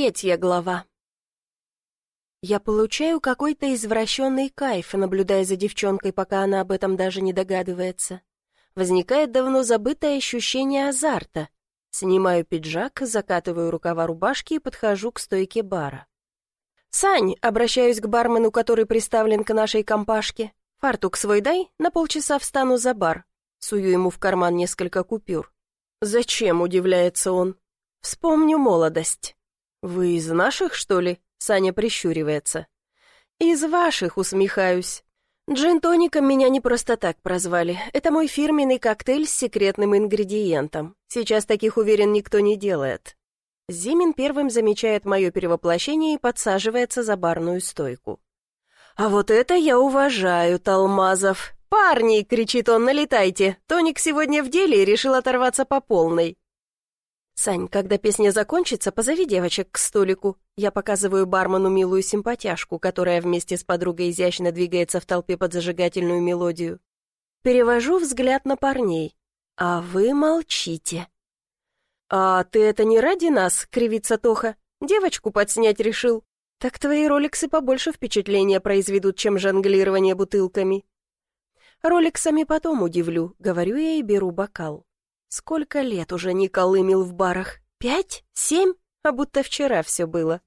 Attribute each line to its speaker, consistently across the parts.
Speaker 1: Третья глава. Я получаю какой-то извращенный кайф, наблюдая за девчонкой, пока она об этом даже не догадывается. Возникает давно забытое ощущение азарта. Снимаю пиджак, закатываю рукава рубашки и подхожу к стойке бара. «Сань!» — обращаюсь к бармену, который приставлен к нашей компашке. «Фартук свой дай, на полчаса встану за бар». Сую ему в карман несколько купюр. «Зачем?» — удивляется он. «Вспомню молодость». «Вы из наших, что ли?» — Саня прищуривается. «Из ваших», — усмехаюсь. Джин-тоником меня не просто так прозвали. Это мой фирменный коктейль с секретным ингредиентом. Сейчас таких, уверен, никто не делает. Зимин первым замечает мое перевоплощение и подсаживается за барную стойку. «А вот это я уважаю, Талмазов!» «Парни!» — кричит он, «налетайте! Тоник сегодня в деле и решил оторваться по полной. «Сань, когда песня закончится, позови девочек к столику». Я показываю бармену милую симпатяшку, которая вместе с подругой изящно двигается в толпе под зажигательную мелодию. Перевожу взгляд на парней. «А вы молчите». «А ты это не ради нас?» — кривится Тоха. «Девочку подснять решил». «Так твои роликсы побольше впечатления произведут, чем жонглирование бутылками». «Роликсами потом удивлю», — говорю я и беру бокал. Сколько лет уже не колымил в барах? Пять? Семь? А будто вчера все было.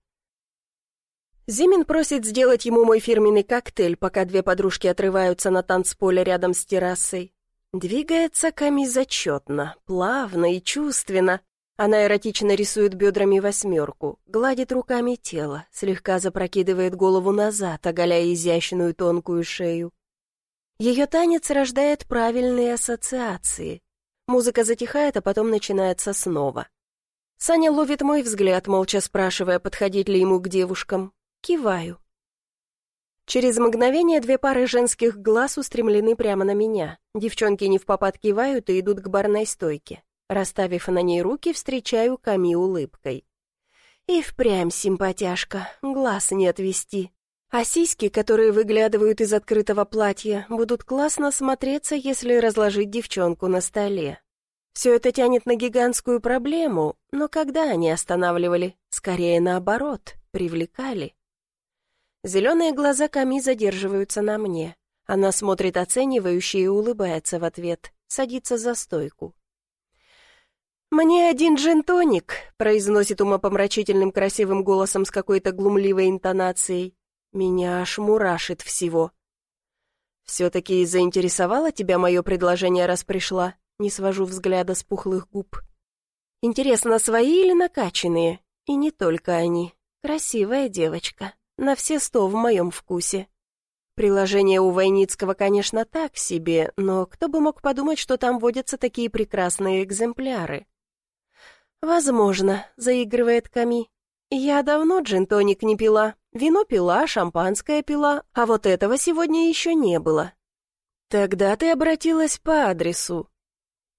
Speaker 1: Зимин просит сделать ему мой фирменный коктейль, пока две подружки отрываются на танцполе рядом с террасой. Двигается Ками зачетно, плавно и чувственно. Она эротично рисует бедрами восьмерку, гладит руками тело, слегка запрокидывает голову назад, оголяя изящную тонкую шею. Ее танец рождает правильные ассоциации. Музыка затихает, а потом начинается снова. Саня ловит мой взгляд, молча спрашивая, подходить ли ему к девушкам. Киваю. Через мгновение две пары женских глаз устремлены прямо на меня. Девчонки не в попад кивают и идут к барной стойке. Расставив на ней руки, встречаю Ками улыбкой. И впрямь симпатяшка, глаз не отвести. А сиськи, которые выглядывают из открытого платья, будут классно смотреться, если разложить девчонку на столе. Все это тянет на гигантскую проблему, но когда они останавливали? Скорее наоборот, привлекали. Зеленые глаза Ками задерживаются на мне. Она смотрит оценивающе и улыбается в ответ, садится за стойку. «Мне один джин-тоник», — произносит умопомрачительным красивым голосом с какой-то глумливой интонацией. Меня аж мурашит всего. «Все-таки заинтересовало тебя мое предложение, раз пришла?» Не свожу взгляда с пухлых губ. «Интересно, свои или накачанные? И не только они. Красивая девочка. На все сто в моем вкусе. Приложение у Войницкого, конечно, так себе, но кто бы мог подумать, что там водятся такие прекрасные экземпляры?» «Возможно», — заигрывает Ками. «Я давно джин-тоник не пила. Вино пила, шампанское пила, а вот этого сегодня еще не было. Тогда ты обратилась по адресу.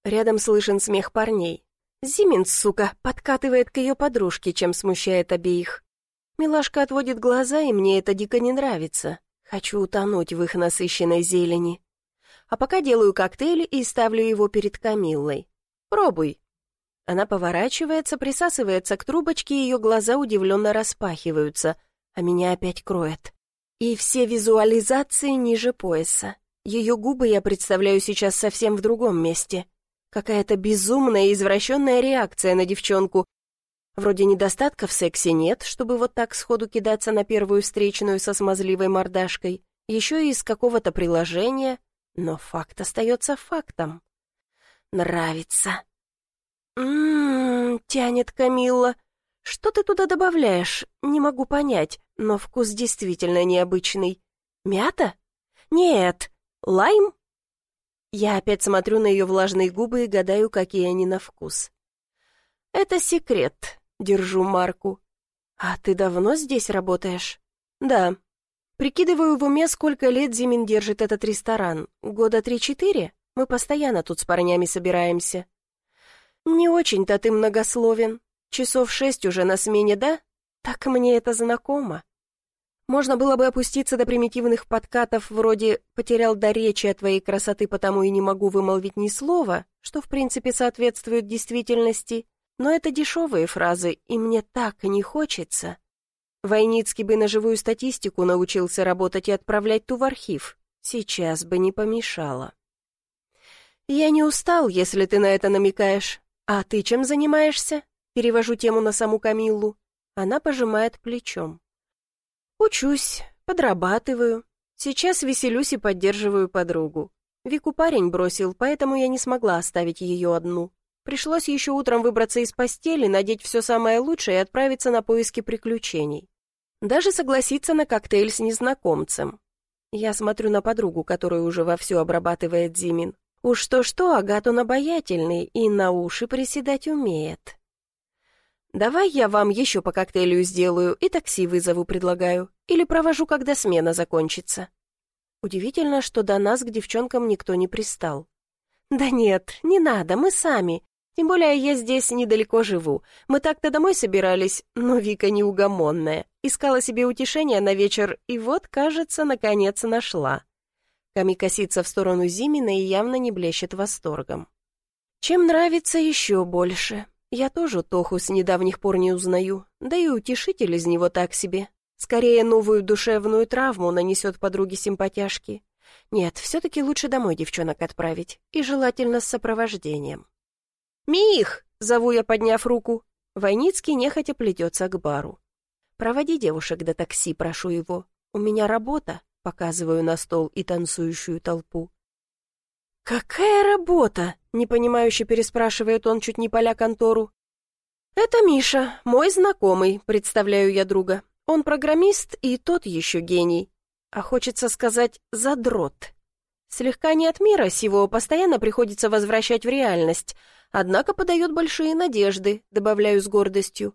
Speaker 1: Рядом слышен смех парней. Зимин, сука, подкатывает к ее подружке, чем смущает обеих. Милашка отводит глаза, и мне это дико не нравится. Хочу утонуть в их насыщенной зелени. А пока делаю коктейль и ставлю его перед Камиллой. Пробуй. Она поворачивается, присасывается к трубочке, и ее глаза удивленно распахиваются а меня опять кроет. И все визуализации ниже пояса. Ее губы я представляю сейчас совсем в другом месте. Какая-то безумная извращенная реакция на девчонку. Вроде недостатка в сексе нет, чтобы вот так сходу кидаться на первую встречную со смазливой мордашкой. Еще и из какого-то приложения. Но факт остается фактом. Нравится. «М-м-м», тянет Камилла. «Что ты туда добавляешь? Не могу понять, но вкус действительно необычный. Мята? Нет. Лайм?» Я опять смотрю на ее влажные губы и гадаю, какие они на вкус. «Это секрет», — держу марку. «А ты давно здесь работаешь?» «Да». Прикидываю в уме, сколько лет Зимин держит этот ресторан. Года три-четыре? Мы постоянно тут с парнями собираемся. «Не очень-то ты многословен. Часов шесть уже на смене, да? Так мне это знакомо. Можно было бы опуститься до примитивных подкатов вроде «потерял до речи от твоей красоты, потому и не могу вымолвить ни слова», что в принципе соответствует действительности, Но это дешевые фразы, и мне так не хочется. Войницкий бы на живую статистику научился работать и отправлять ту в архив. Сейчас бы не помешало. «Я не устал, если ты на это намекаешь. А ты чем занимаешься?» Перевожу тему на саму Камиллу. Она пожимает плечом. «Учусь, подрабатываю. Сейчас веселюсь и поддерживаю подругу. Вику парень бросил, поэтому я не смогла оставить ее одну. Пришлось еще утром выбраться из постели, надеть все самое лучшее и отправиться на поиски приключений. Даже согласиться на коктейль с незнакомцем. Я смотрю на подругу, которую уже вовсю обрабатывает Зимин. Уж то-что, Агатон обаятельный и на уши приседать умеет. «Давай я вам еще по коктейлю сделаю и такси вызову предлагаю. Или провожу, когда смена закончится». Удивительно, что до нас к девчонкам никто не пристал. «Да нет, не надо, мы сами. Тем более я здесь недалеко живу. Мы так-то домой собирались, но Вика неугомонная. Искала себе утешение на вечер, и вот, кажется, наконец нашла». Ками косится в сторону Зимина и явно не блещет восторгом. «Чем нравится еще больше?» Я тоже Тоху с недавних пор не узнаю, да и утешитель из него так себе. Скорее, новую душевную травму нанесет подруге симпатяшки. Нет, все-таки лучше домой девчонок отправить, и желательно с сопровождением. «Мих!» — зову я, подняв руку. Войницкий нехотя плетется к бару. «Проводи девушек до такси, прошу его. У меня работа», — показываю на стол и танцующую толпу. «Какая работа?» — непонимающе переспрашивает он, чуть не поля контору. «Это Миша, мой знакомый», — представляю я друга. Он программист и тот еще гений. А хочется сказать «задрот». Слегка не от мира сего, постоянно приходится возвращать в реальность, однако подает большие надежды, добавляю с гордостью.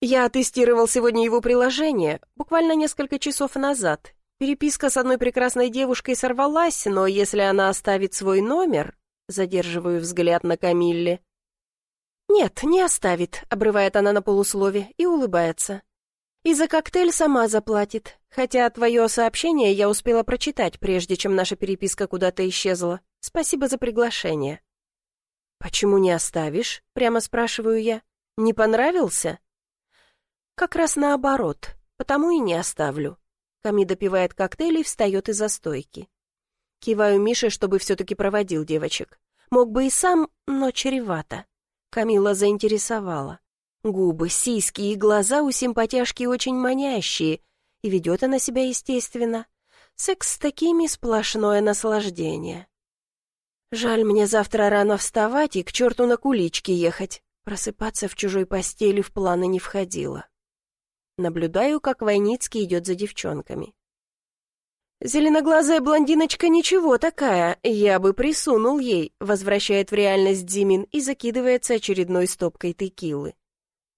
Speaker 1: Я тестировал сегодня его приложение, буквально несколько часов назад, Переписка с одной прекрасной девушкой сорвалась, но если она оставит свой номер... Задерживаю взгляд на Камилле. «Нет, не оставит», — обрывает она на полуслове и улыбается. «И за коктейль сама заплатит, хотя твое сообщение я успела прочитать, прежде чем наша переписка куда-то исчезла. Спасибо за приглашение». «Почему не оставишь?» — прямо спрашиваю я. «Не понравился?» «Как раз наоборот, потому и не оставлю. Ками допивает коктейль и встает из-за стойки. Киваю Мише, чтобы все-таки проводил девочек. Мог бы и сам, но чревато. Камила заинтересовала. Губы, сиськи и глаза у симпатяшки очень манящие, и ведет она себя естественно. Секс с такими сплошное наслаждение. Жаль мне завтра рано вставать и к черту на кулички ехать. Просыпаться в чужой постели в планы не входило. Наблюдаю, как Войницкий идет за девчонками. «Зеленоглазая блондиночка ничего такая, я бы присунул ей», возвращает в реальность Зимин и закидывается очередной стопкой текилы.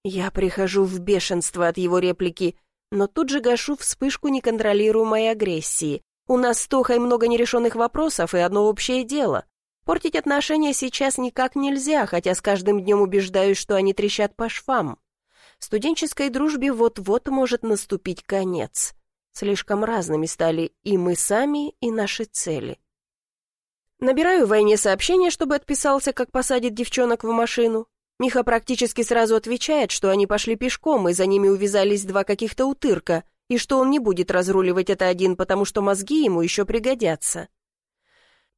Speaker 1: Я прихожу в бешенство от его реплики, но тут же гашу вспышку неконтролируемой агрессии. У нас с Тохой много нерешенных вопросов и одно общее дело. Портить отношения сейчас никак нельзя, хотя с каждым днем убеждаюсь, что они трещат по швам. Студенческой дружбе вот-вот может наступить конец. Слишком разными стали и мы сами, и наши цели. Набираю войне сообщение, чтобы отписался, как посадит девчонок в машину. Миха практически сразу отвечает, что они пошли пешком, и за ними увязались два каких-то утырка, и что он не будет разруливать это один, потому что мозги ему еще пригодятся.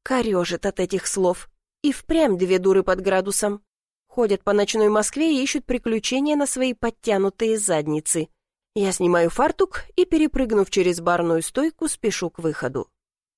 Speaker 1: Корежит от этих слов. И впрямь две дуры под градусом. Ходят по ночной Москве и ищут приключения на свои подтянутые задницы. Я снимаю фартук и, перепрыгнув через барную стойку, спешу к выходу.